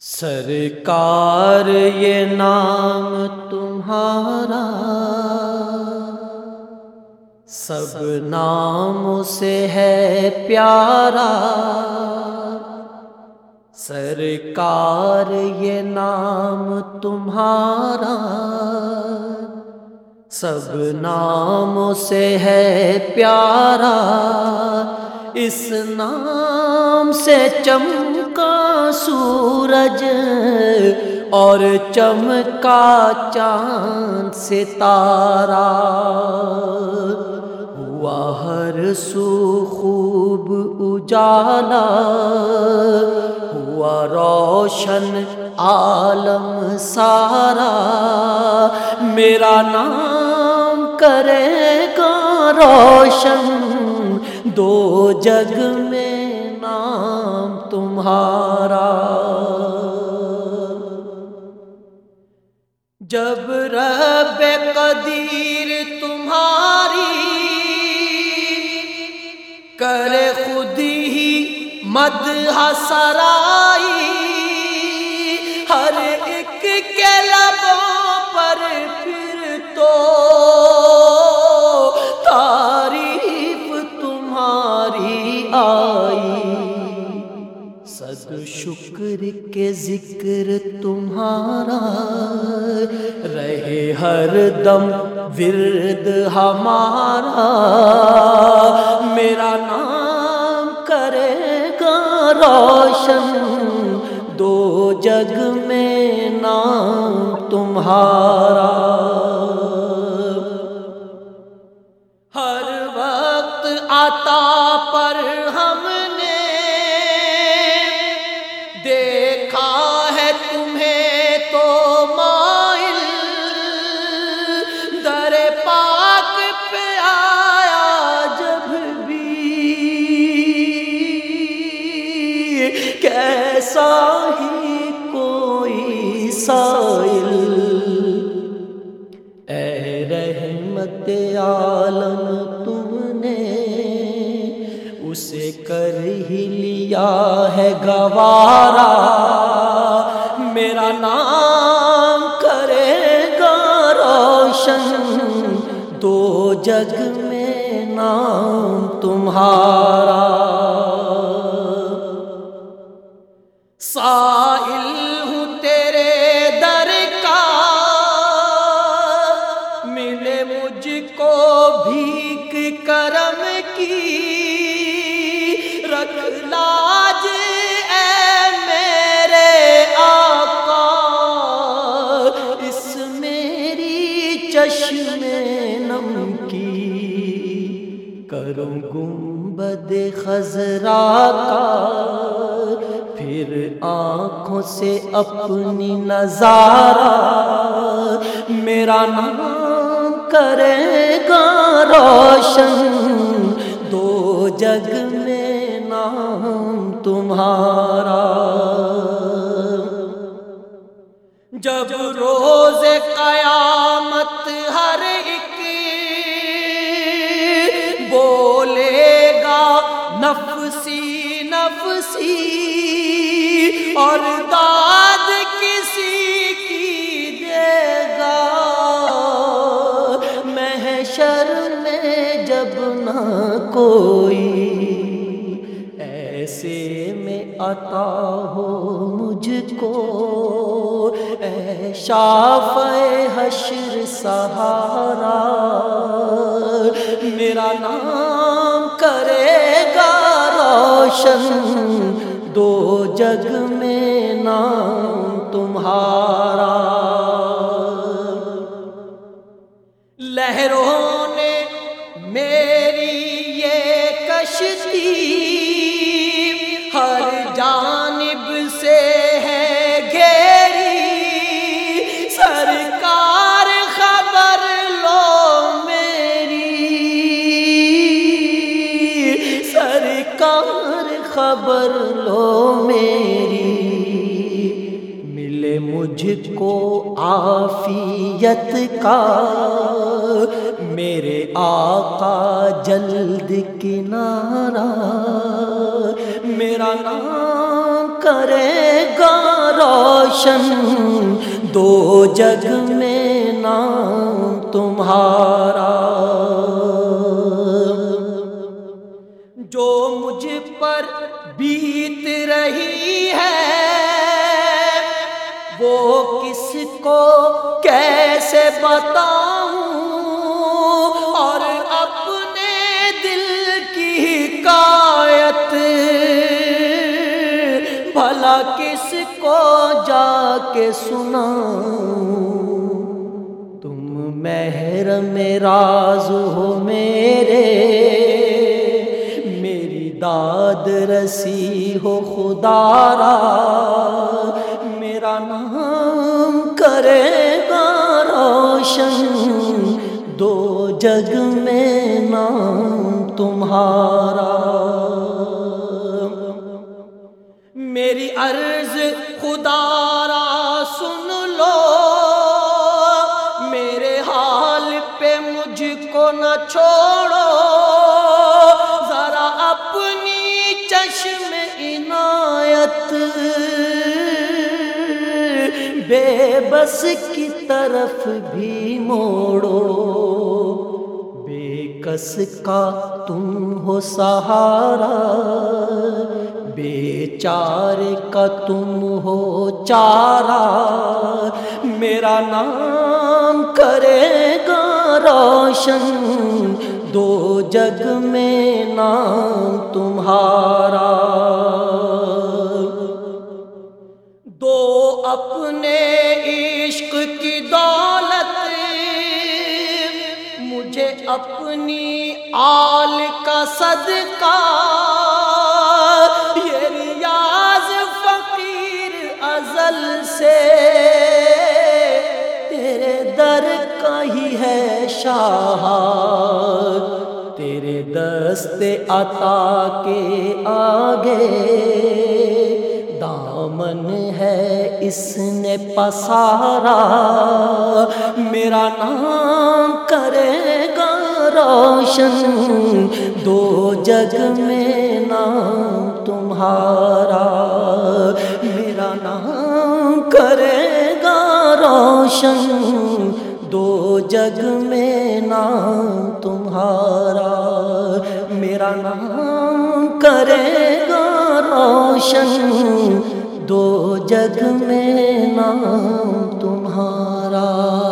سرکار، یہ نام تمہارا۔ سب ناموں سے ہے پیارا۔ سرکار، یہ نام تمہارا۔ سب ناموں سے ہے پیارا۔ اس نام سے چمکا سورج اور چمکا چاند ستارہ ہوا ہر سو خوب اجالا ہوا روشن عالم سارا میرا نام کرے گا روشن دو جگ میں نام تمہارا جب رب قدیر تمہاری کرے خود ہی مد سرائی، ہر ایک کے لبوں پر پھر شکر کے ذکر تمہارا رہے ہر دم ورد ہمارا میرا نام کرے گا روشن دو جگ میں نام تمہارا کیسا ہی کوئی سائل۔ اے رحمت عالم، تم نے اسے کر ہی لیا ہے گوارا۔ میرا نام کرے گا روشن۔ دو جگ میں نام تمہارا۔ سائل ہوں تیرے در کا۔ ملے مجھ کو بھیک کرم کی۔ رکھ لاج اے میرے آقا۔ اس میری چشم نم کی۔ کروں گنبد خزرا آنکھوں سے اپنی نظارہ میرا نام کرے گا روشن۔ دو جگ میں نام تمہارا۔ جب روز قیامت ہر ایک بولے گا، نفسی نفسی۔ اور داد کسی کی دے گا۔ محشر میں جب نہ کوئی ایسے میں عطا ہو مجھ کو۔ اے شاف حشر سہارا، میرا نام کرے گا روشن۔ دو جگ میں نام تمہارا۔ لہروں خبر لو میری ملے مجھ کو آفیت کا میرے آقا جلد کنارا میرا نام کرے گا روشن دو جگ میں نام تمہارا بیت رہی ہے، وہ کس کو کیسے بتاؤں؟ اور اپنے دل کی کایت بھلا کس کو جا کے سنا تم مہر میں راز ہو داد رسی ہو خدا را، میرا نام کرے گا روشن، دو جگ میں نام تمہارا۔ میری عرض خدا را سن لو، میرے حال پہ مجھ کو نہ چھوڑو چشم عنایت، بے بس کی طرف بھی موڑو۔ بے کس کا تم ہو سہارا، بے چار کا تم ہو چارا۔ میرا نام کرے گا روشن، دو جگ میں نام تمہارا۔ آل کا صدقہ، یہ ریاض فقیر ازل سے۔ تیرے در کا ہی ہے شاہ تیرے دست عطا کے آگے۔ دامن ہے اس نے پسارا، میرا نام کرے۔ روشن، دو جگ میں نام تمہارا، میرا نام کرے گا روشن، دو جگ میں نام تمہارا، میرا نام کرے گا روشن، دو جگ میں نام تمہارا۔